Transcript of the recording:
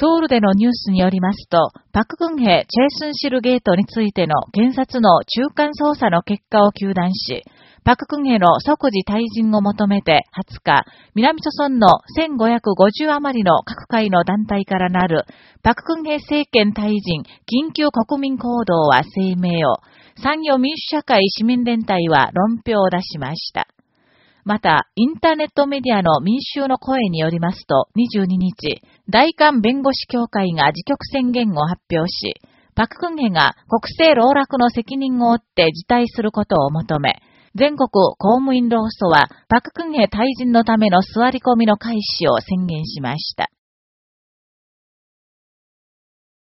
ソウルでのニュースによりますと、パククンヘチェイスンシルゲートについての検察の中間捜査の結果を求断し、パククンヘの即時退陣を求めて20日、南朝村の1550余りの各界の団体からなる、パククンヘ政権退陣緊急国民行動は声明を、産業民主社会市民連帯は論評を出しました。また、インターネットメディアの民衆の声によりますと、22日、大韓弁護士協会が自局宣言を発表し、パククンヘが国政老落の責任を負って辞退することを求め、全国公務員労組はパククンヘ退陣のための座り込みの開始を宣言しました。